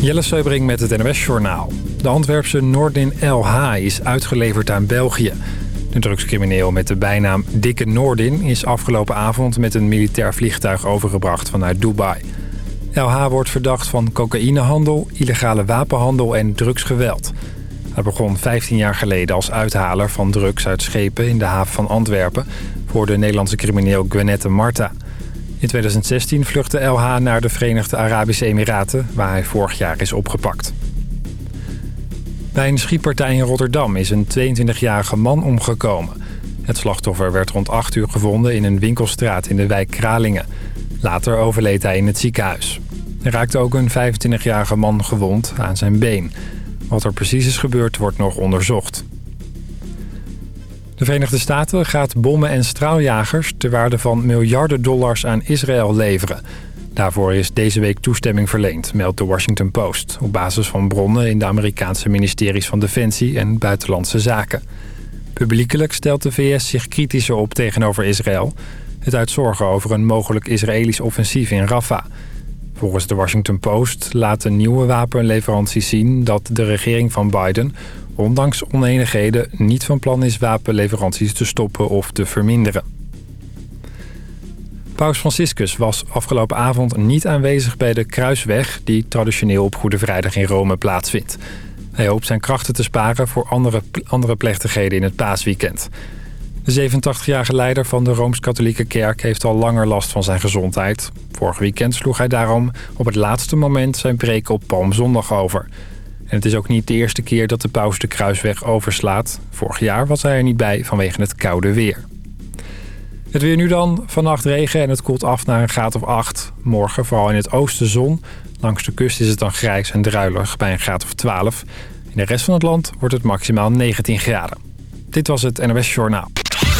Jelle Seubring met het NOS Journaal. De Antwerpse Noordin LH is uitgeleverd aan België. De drugscrimineel met de bijnaam Dikke Noordin... is afgelopen avond met een militair vliegtuig overgebracht vanuit Dubai. LH wordt verdacht van cocaïnehandel, illegale wapenhandel en drugsgeweld. Hij begon 15 jaar geleden als uithaler van drugs uit schepen... in de haven van Antwerpen voor de Nederlandse crimineel Gwenette Marta... In 2016 vluchtte LH naar de Verenigde Arabische Emiraten... waar hij vorig jaar is opgepakt. Bij een schietpartij in Rotterdam is een 22-jarige man omgekomen. Het slachtoffer werd rond 8 uur gevonden in een winkelstraat in de wijk Kralingen. Later overleed hij in het ziekenhuis. Er raakte ook een 25-jarige man gewond aan zijn been. Wat er precies is gebeurd wordt nog onderzocht. De Verenigde Staten gaat bommen en straaljagers... ter waarde van miljarden dollars aan Israël leveren. Daarvoor is deze week toestemming verleend, meldt de Washington Post... op basis van bronnen in de Amerikaanse ministeries van Defensie en Buitenlandse Zaken. Publiekelijk stelt de VS zich kritischer op tegenover Israël... het uit zorgen over een mogelijk Israëlisch offensief in Rafah... Volgens de Washington Post laten nieuwe wapenleveranties zien dat de regering van Biden ondanks oneenigheden niet van plan is wapenleveranties te stoppen of te verminderen. Paus Franciscus was afgelopen avond niet aanwezig bij de Kruisweg... die traditioneel op Goede Vrijdag in Rome plaatsvindt. Hij hoopt zijn krachten te sparen voor andere, andere plechtigheden in het paasweekend. De 87-jarige leider van de Rooms-Katholieke Kerk heeft al langer last van zijn gezondheid. Vorig weekend sloeg hij daarom op het laatste moment zijn preek op Palmzondag over... En het is ook niet de eerste keer dat de paus de kruisweg overslaat. Vorig jaar was hij er niet bij vanwege het koude weer. Het weer nu dan. Vannacht regen en het koelt af naar een graad of 8. Morgen vooral in het oosten zon. Langs de kust is het dan grijs en druilig bij een graad of 12. In de rest van het land wordt het maximaal 19 graden. Dit was het NOS Journaal.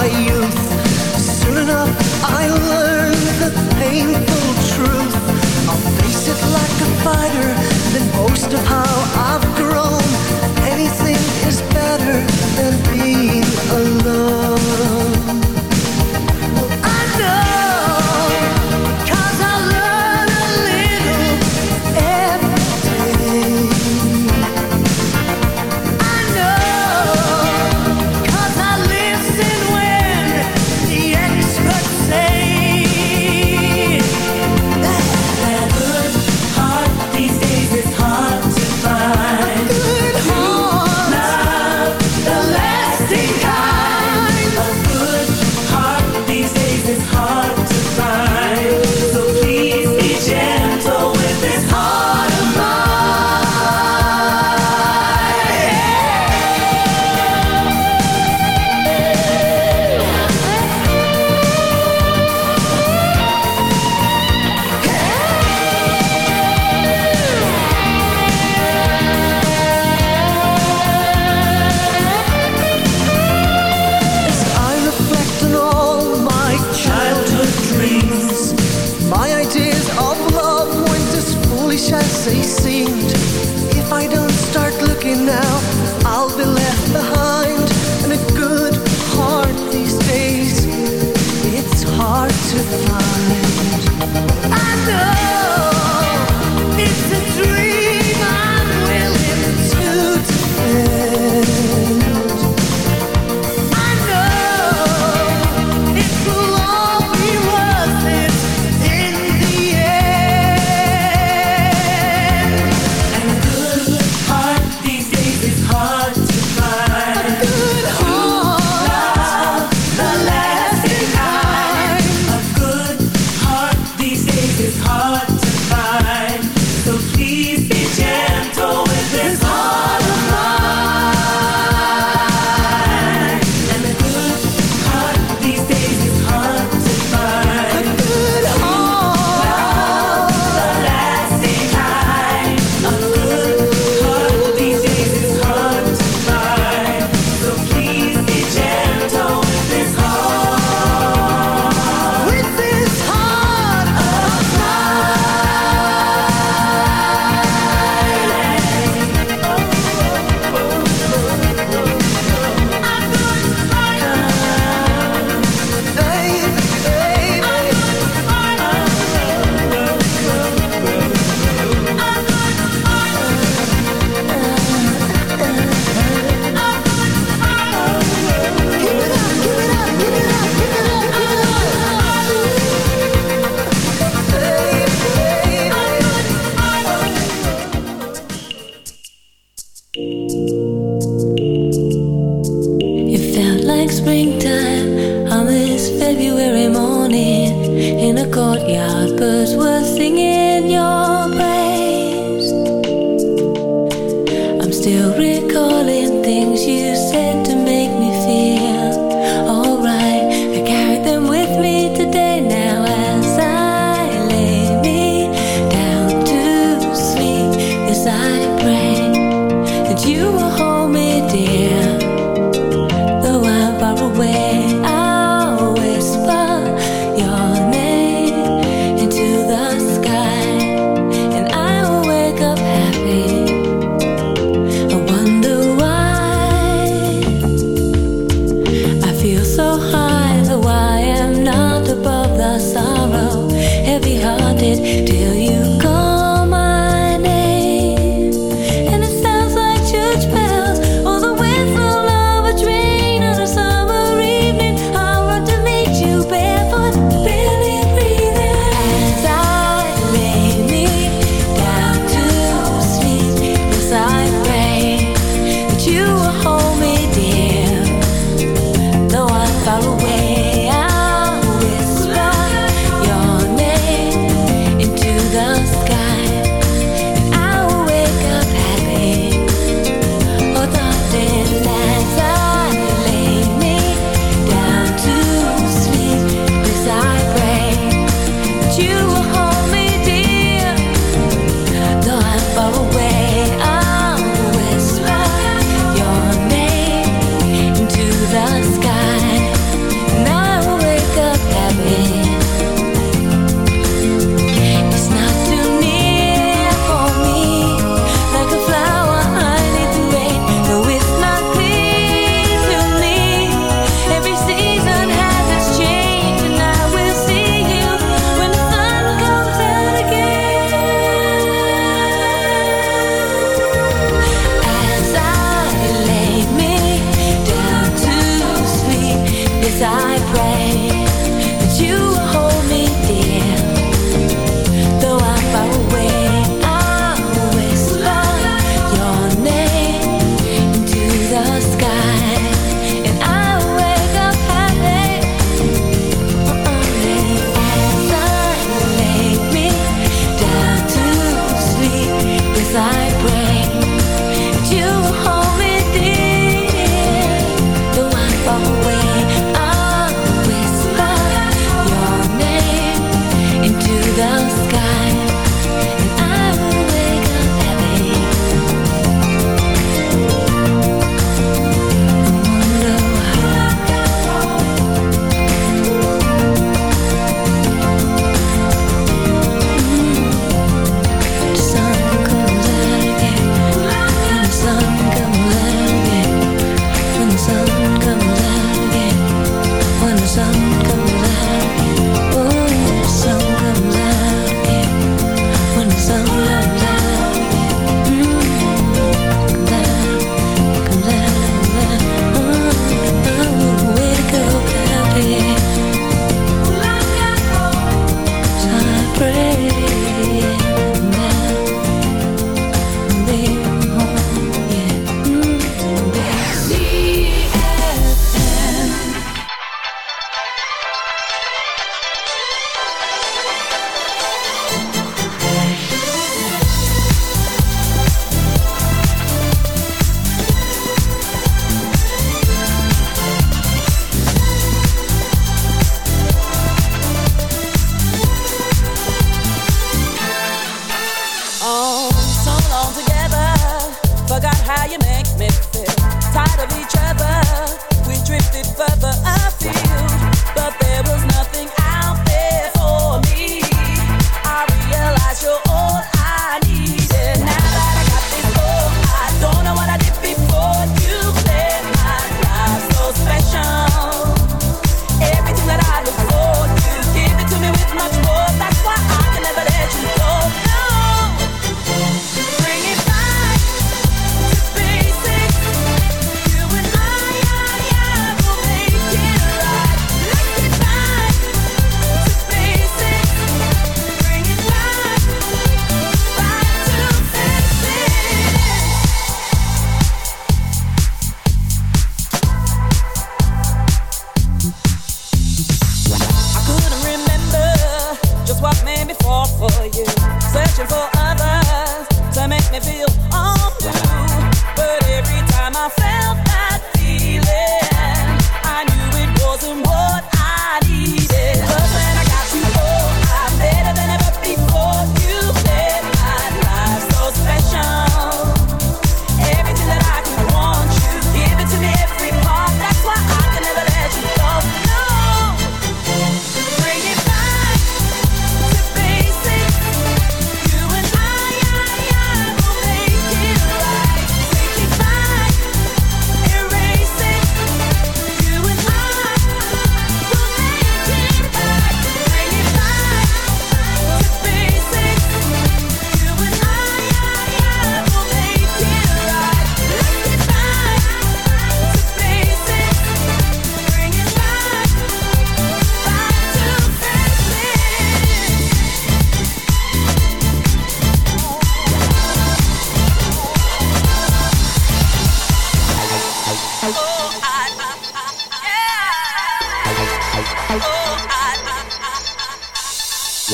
my youth Soon enough I learned the painful truth I'll face it like a fighter Then boast of how I'm.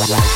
Bye.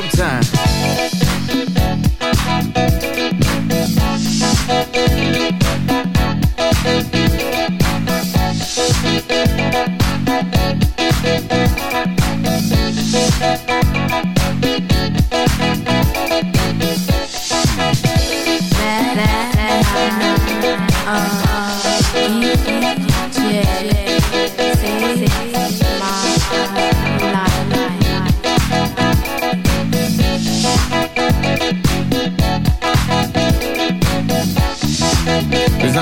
sometimes. Uh, uh.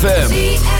ZFM.